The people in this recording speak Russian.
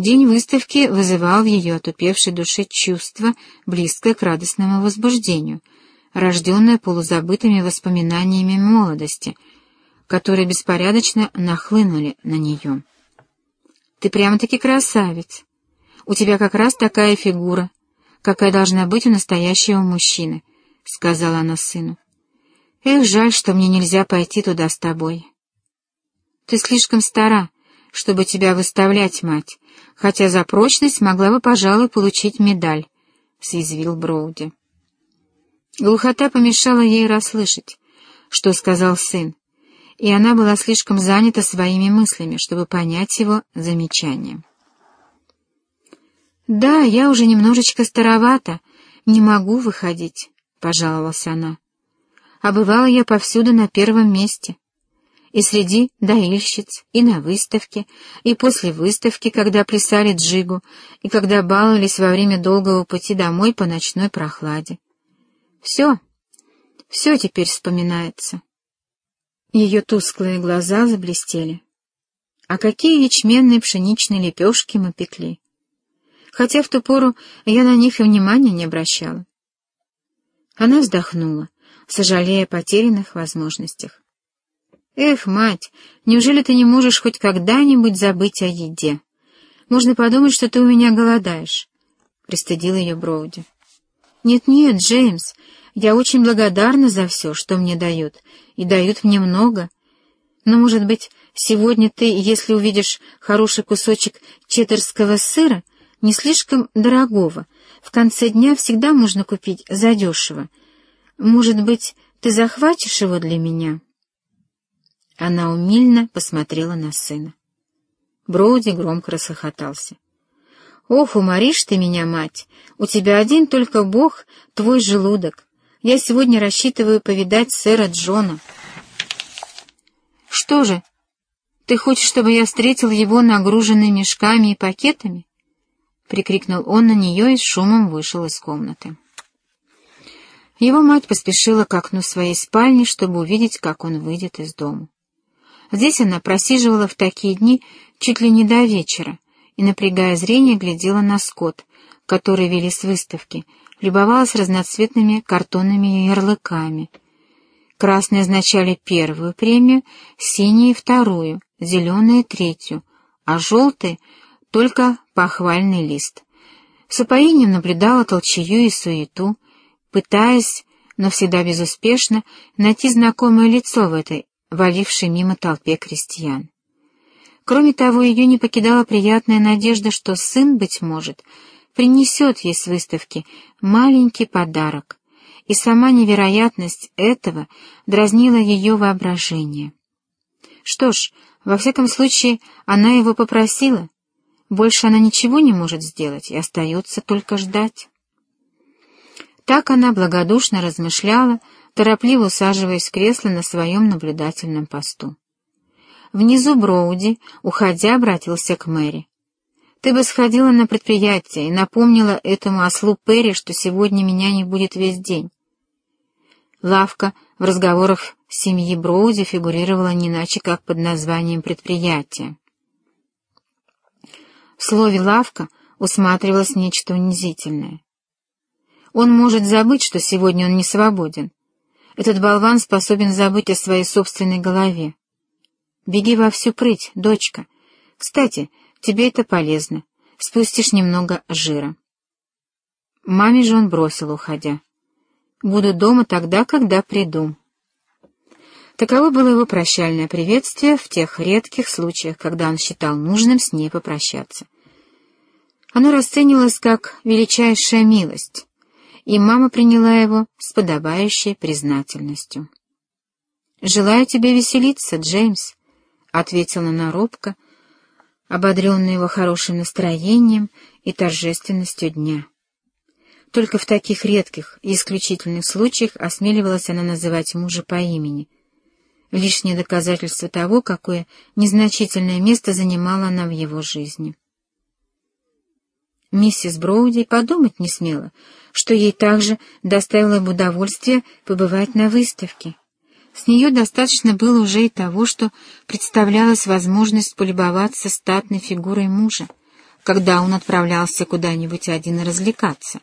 День выставки вызывал в ее отупевшей душе чувство, близкое к радостному возбуждению, рожденное полузабытыми воспоминаниями молодости, которые беспорядочно нахлынули на нее. «Ты прямо-таки красавец. У тебя как раз такая фигура, какая должна быть у настоящего мужчины», — сказала она сыну. «Эх, жаль, что мне нельзя пойти туда с тобой». «Ты слишком стара», чтобы тебя выставлять, мать, хотя за прочность могла бы, пожалуй, получить медаль», — съязвил Броуди. Глухота помешала ей расслышать, что сказал сын, и она была слишком занята своими мыслями, чтобы понять его замечание. «Да, я уже немножечко старовата, не могу выходить», — пожаловалась она. «А бывала я повсюду на первом месте и среди доильщиц, и на выставке, и после выставки, когда плясали джигу, и когда баловались во время долгого пути домой по ночной прохладе. Все, все теперь вспоминается. Ее тусклые глаза заблестели. А какие ячменные пшеничные лепешки мы пекли! Хотя в ту пору я на них и внимания не обращала. Она вздохнула, сожалея о потерянных возможностях. «Эх, мать, неужели ты не можешь хоть когда-нибудь забыть о еде? Можно подумать, что ты у меня голодаешь», — пристыдил ее Броуди. «Нет-нет, Джеймс, я очень благодарна за все, что мне дают, и дают мне много. Но, может быть, сегодня ты, если увидишь хороший кусочек чеддерского сыра, не слишком дорогого, в конце дня всегда можно купить задешево. Может быть, ты захватишь его для меня?» Она умильно посмотрела на сына. Броуди громко расхохотался. «Ох, уморишь ты меня, мать! У тебя один только Бог, твой желудок. Я сегодня рассчитываю повидать сэра Джона». «Что же, ты хочешь, чтобы я встретил его нагруженный мешками и пакетами?» — прикрикнул он на нее и с шумом вышел из комнаты. Его мать поспешила к окну своей спальни, чтобы увидеть, как он выйдет из дома. Здесь она просиживала в такие дни чуть ли не до вечера и, напрягая зрение, глядела на скот, который вели с выставки, любовалась разноцветными картонными ярлыками. Красные означали первую премию, синие — вторую, зеленые — третью, а желтые — только похвальный лист. С упоением наблюдала толчею и суету, пытаясь, но всегда безуспешно, найти знакомое лицо в этой валившей мимо толпе крестьян. Кроме того, ее не покидала приятная надежда, что сын, быть может, принесет ей с выставки маленький подарок, и сама невероятность этого дразнила ее воображение. Что ж, во всяком случае, она его попросила. Больше она ничего не может сделать, и остается только ждать. Так она благодушно размышляла, торопливо усаживаясь в кресло на своем наблюдательном посту. Внизу Броуди, уходя, обратился к Мэри. «Ты бы сходила на предприятие и напомнила этому ослу Перри, что сегодня меня не будет весь день». Лавка в разговорах семьи Броуди фигурировала не иначе, как под названием предприятия. В слове «лавка» усматривалось нечто унизительное. Он может забыть, что сегодня он не свободен, этот болван способен забыть о своей собственной голове. Беги во всю прыть, дочка. Кстати, тебе это полезно. Спустишь немного жира. Маме же он бросил, уходя. Буду дома тогда, когда приду. Таково было его прощальное приветствие в тех редких случаях, когда он считал нужным с ней попрощаться. Оно расценивалось как величайшая милость, и мама приняла его с подобающей признательностью. «Желаю тебе веселиться, Джеймс», — ответила она робко, ободренная его хорошим настроением и торжественностью дня. Только в таких редких и исключительных случаях осмеливалась она называть мужа по имени. Лишнее доказательство того, какое незначительное место занимала она в его жизни. Миссис Броуди подумать не смела, что ей также доставило бы удовольствие побывать на выставке. С нее достаточно было уже и того, что представлялась возможность полюбоваться статной фигурой мужа, когда он отправлялся куда-нибудь один развлекаться,